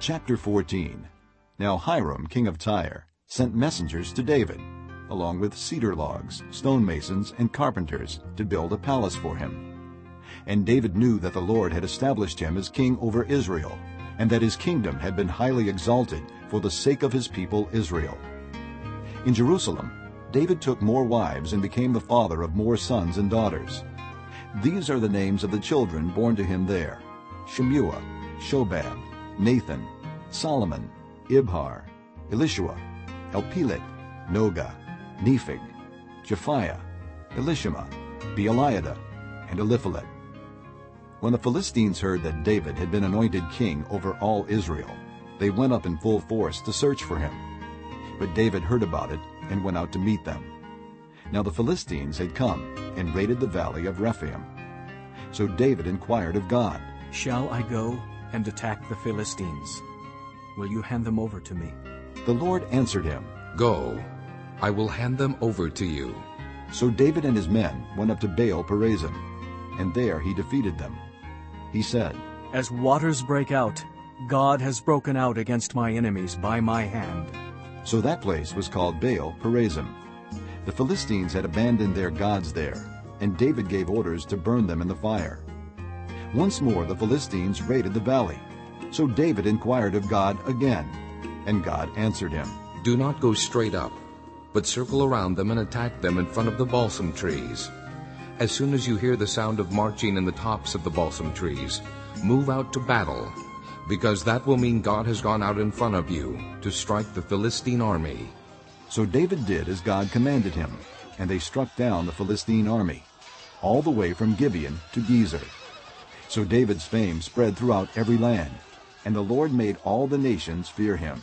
Chapter 14 Now Hiram, king of Tyre, sent messengers to David, along with cedar logs, stonemasons, and carpenters, to build a palace for him. And David knew that the Lord had established him as king over Israel, and that his kingdom had been highly exalted for the sake of his people Israel. In Jerusalem, David took more wives and became the father of more sons and daughters. These are the names of the children born to him there, Shemua, Shobab, Nathan, Solomon, Ibhar, Elishua, Elpelet, Nogah, Nepheg, Japhia, Elishama, Beeliada, and Eliphalet. When the Philistines heard that David had been anointed king over all Israel, they went up in full force to search for him. But David heard about it and went out to meet them. Now the Philistines had come and raided the valley of Rephaim. So David inquired of God, Shall I go and attack the Philistines? Will you hand them over to me? The Lord answered him. Go, I will hand them over to you. So David and his men went up to Baal Perazim, and there he defeated them. He said, As waters break out, God has broken out against my enemies by my hand. So that place was called Baal Perazim. The Philistines had abandoned their gods there, and David gave orders to burn them in the fire. Once more the Philistines raided the valley. So David inquired of God again, and God answered him. Do not go straight up, but circle around them and attack them in front of the balsam trees. As soon as you hear the sound of marching in the tops of the balsam trees, move out to battle, because that will mean God has gone out in front of you to strike the Philistine army. So David did as God commanded him, and they struck down the Philistine army, all the way from Gibeon to Gezer. So David's fame spread throughout every land, and the Lord made all the nations fear him.